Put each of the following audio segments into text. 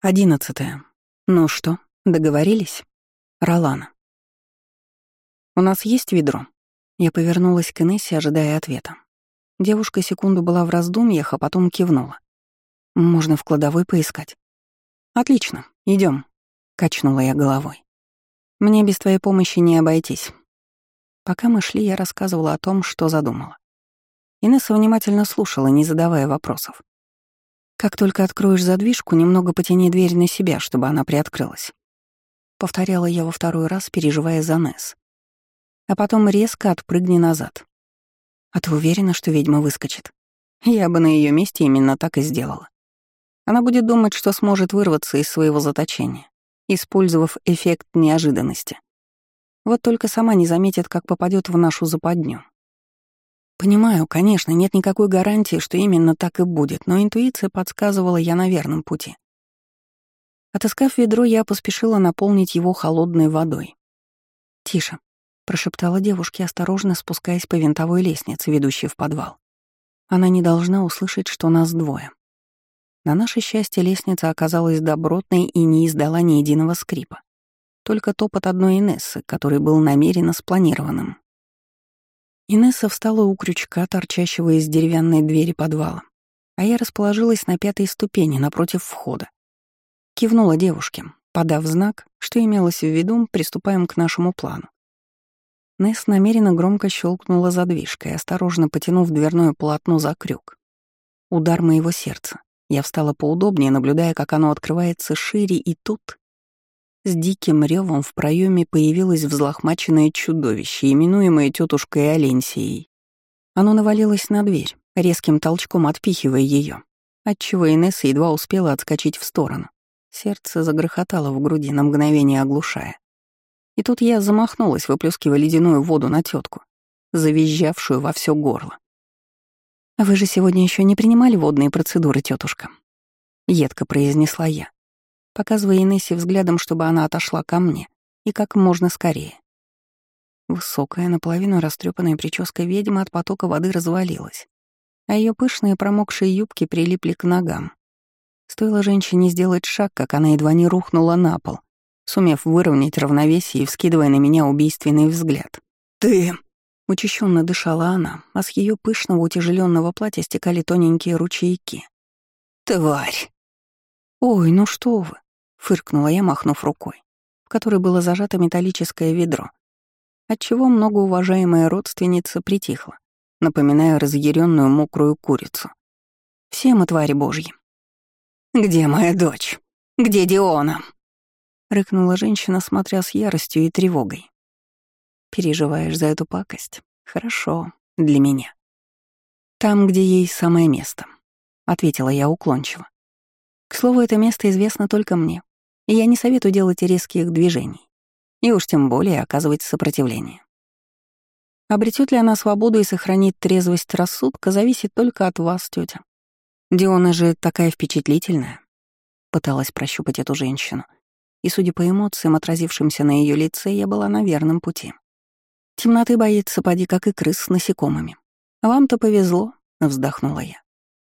Одиннадцатое. Ну что, договорились? Ролана. «У нас есть ведро?» Я повернулась к Инессе, ожидая ответа. Девушка секунду была в раздумьях, а потом кивнула. «Можно в кладовой поискать». «Отлично, идем, качнула я головой. «Мне без твоей помощи не обойтись». Пока мы шли, я рассказывала о том, что задумала. Инесса внимательно слушала, не задавая вопросов. Как только откроешь задвижку, немного потяни дверь на себя, чтобы она приоткрылась. Повторяла я во второй раз, переживая за Несс. А потом резко отпрыгни назад. А ты уверена, что ведьма выскочит? Я бы на ее месте именно так и сделала. Она будет думать, что сможет вырваться из своего заточения, использовав эффект неожиданности. Вот только сама не заметит, как попадет в нашу западню. Понимаю, конечно, нет никакой гарантии, что именно так и будет, но интуиция подсказывала я на верном пути. Отыскав ведро, я поспешила наполнить его холодной водой. «Тише», — прошептала девушке, осторожно спускаясь по винтовой лестнице, ведущей в подвал. Она не должна услышать, что нас двое. На наше счастье лестница оказалась добротной и не издала ни единого скрипа. Только топот одной Инессы, который был намеренно спланированным. Инесса встала у крючка, торчащего из деревянной двери подвала, а я расположилась на пятой ступени напротив входа. Кивнула девушке, подав знак, что имелось в виду, приступаем к нашему плану. Несс намеренно громко щелкнула задвижкой, осторожно потянув дверное полотно за крюк. Удар моего сердца. Я встала поудобнее, наблюдая, как оно открывается шире, и тут с диким ревом в проеме появилось взлохмаченное чудовище, именуемое тетушкой Аленсией. Оно навалилось на дверь, резким толчком отпихивая ее, отчего Инесса едва успела отскочить в сторону. Сердце загрохотало в груди, на мгновение оглушая. И тут я замахнулась, выплескивая ледяную воду на тетку, завизжавшую во все горло. «Вы же сегодня еще не принимали водные процедуры, тетушка? едко произнесла я показывая Инессе взглядом, чтобы она отошла ко мне, и как можно скорее. Высокая, наполовину растрепанная прическа ведьмы от потока воды развалилась, а ее пышные промокшие юбки прилипли к ногам. Стоило женщине сделать шаг, как она едва не рухнула на пол, сумев выровнять равновесие и вскидывая на меня убийственный взгляд. «Ты...» — учащенно дышала она, а с ее пышного утяжеленного платья стекали тоненькие ручейки. «Тварь!» «Ой, ну что вы!» Фыркнула я, махнув рукой, в которой было зажато металлическое ведро, отчего многоуважаемая родственница притихла, напоминая разъяренную мокрую курицу. Все мы твари божьи. «Где моя дочь? Где Диона?» — рыкнула женщина, смотря с яростью и тревогой. «Переживаешь за эту пакость? Хорошо, для меня. Там, где ей самое место», — ответила я уклончиво. «К слову, это место известно только мне, и я не советую делать резких движений, и уж тем более оказывать сопротивление. Обретет ли она свободу и сохранит трезвость рассудка, зависит только от вас, тетя. Диона же такая впечатлительная. Пыталась прощупать эту женщину, и, судя по эмоциям, отразившимся на ее лице, я была на верном пути. Темноты боится, поди, как и крыс с насекомыми. Вам-то повезло, вздохнула я.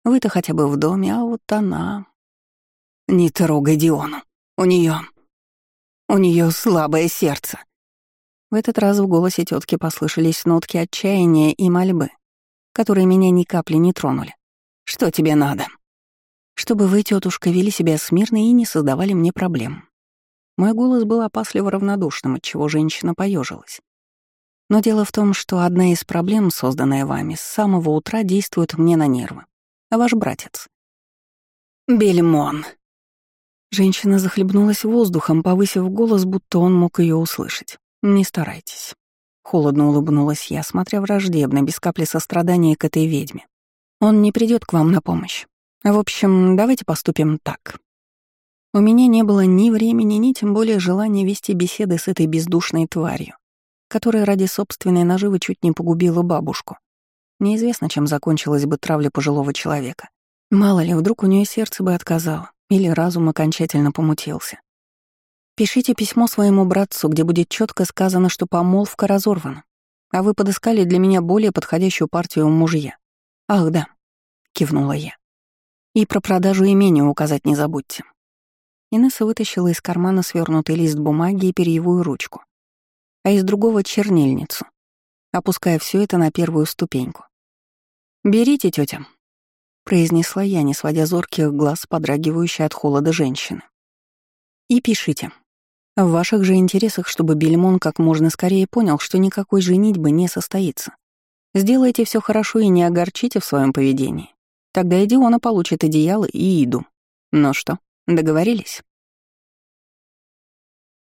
Вы-то хотя бы в доме, а вот она... Не трогай Диону, у нее, у нее слабое сердце. В этот раз в голосе тетки послышались нотки отчаяния и мольбы, которые меня ни капли не тронули. Что тебе надо? Чтобы вы, тетушка, вели себя смирно и не создавали мне проблем. Мой голос был опасливо равнодушным, от чего женщина поежилась. Но дело в том, что одна из проблем, созданная вами, с самого утра действует мне на нервы. А ваш братец? «Бельмон», Женщина захлебнулась воздухом, повысив голос, будто он мог ее услышать. «Не старайтесь». Холодно улыбнулась я, смотря враждебно, без капли сострадания к этой ведьме. «Он не придет к вам на помощь. В общем, давайте поступим так». У меня не было ни времени, ни тем более желания вести беседы с этой бездушной тварью, которая ради собственной наживы чуть не погубила бабушку. Неизвестно, чем закончилась бы травля пожилого человека. Мало ли, вдруг у нее сердце бы отказало. Или разум окончательно помутился. Пишите письмо своему братцу, где будет четко сказано, что помолвка разорвана, а вы подыскали для меня более подходящую партию мужья. Ах, да, кивнула я. И про продажу имения указать не забудьте. Инесса вытащила из кармана свернутый лист бумаги и перьевую ручку, а из другого — чернильницу, опуская все это на первую ступеньку. «Берите, тетя, произнесла я, не сводя зорких глаз, подрагивающей от холода женщины. «И пишите. В ваших же интересах, чтобы Бельмон как можно скорее понял, что никакой женитьбы не состоится. Сделайте все хорошо и не огорчите в своем поведении. Тогда и Диона получит одеяло и еду. Ну что, договорились?»